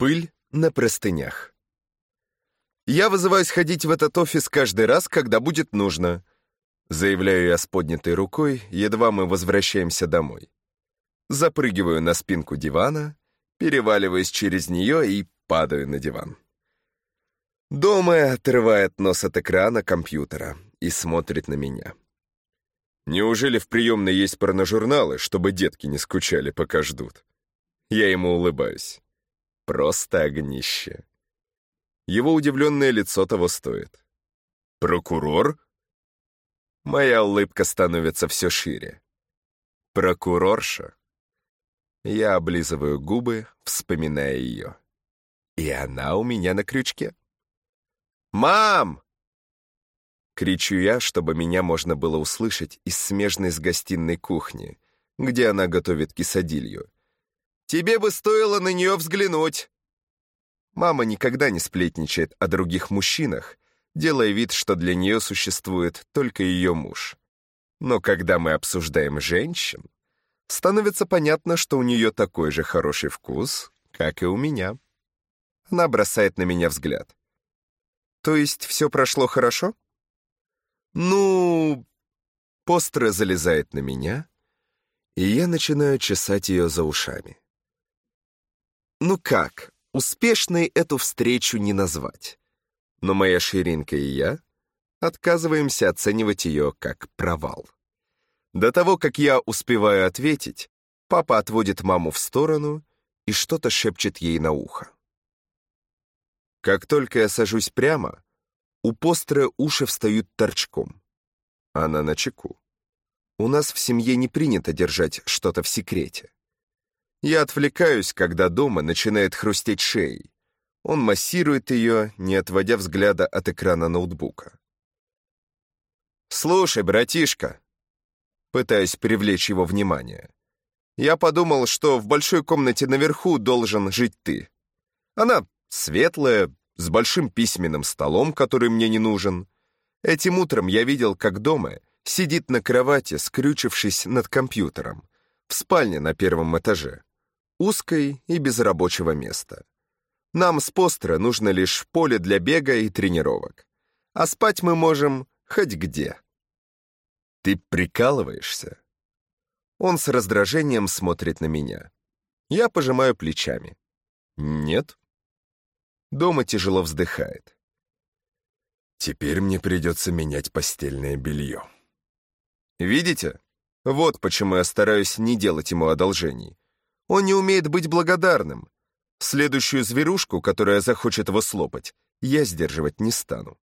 Пыль на простынях. «Я вызываюсь ходить в этот офис каждый раз, когда будет нужно», заявляю я с поднятой рукой, едва мы возвращаемся домой. Запрыгиваю на спинку дивана, переваливаюсь через нее и падаю на диван. Дома отрывает нос от экрана компьютера и смотрит на меня. Неужели в приемной есть порножурналы, чтобы детки не скучали, пока ждут? Я ему улыбаюсь. Просто огнище. Его удивленное лицо того стоит. «Прокурор?» Моя улыбка становится все шире. «Прокурорша?» Я облизываю губы, вспоминая ее. И она у меня на крючке. «Мам!» Кричу я, чтобы меня можно было услышать из смежной с гостиной кухни, где она готовит кисадилью. Тебе бы стоило на нее взглянуть!» Мама никогда не сплетничает о других мужчинах, делая вид, что для нее существует только ее муж. Но когда мы обсуждаем женщин, становится понятно, что у нее такой же хороший вкус, как и у меня. Она бросает на меня взгляд. «То есть все прошло хорошо?» «Ну...» Постра залезает на меня, и я начинаю чесать ее за ушами. Ну как, успешной эту встречу не назвать. Но моя ширинка и я отказываемся оценивать ее как провал. До того, как я успеваю ответить, папа отводит маму в сторону и что-то шепчет ей на ухо. Как только я сажусь прямо, у постера уши встают торчком. Она на чеку. У нас в семье не принято держать что-то в секрете. Я отвлекаюсь, когда дома начинает хрустеть шеей. Он массирует ее, не отводя взгляда от экрана ноутбука. «Слушай, братишка», пытаясь привлечь его внимание, «я подумал, что в большой комнате наверху должен жить ты. Она светлая, с большим письменным столом, который мне не нужен. Этим утром я видел, как дома сидит на кровати, скрючившись над компьютером, в спальне на первом этаже узкой и без рабочего места. Нам с постера нужно лишь поле для бега и тренировок. А спать мы можем хоть где. Ты прикалываешься? Он с раздражением смотрит на меня. Я пожимаю плечами. Нет. Дома тяжело вздыхает. Теперь мне придется менять постельное белье. Видите? Вот почему я стараюсь не делать ему одолжений. Он не умеет быть благодарным. Следующую зверушку, которая захочет его слопать, я сдерживать не стану.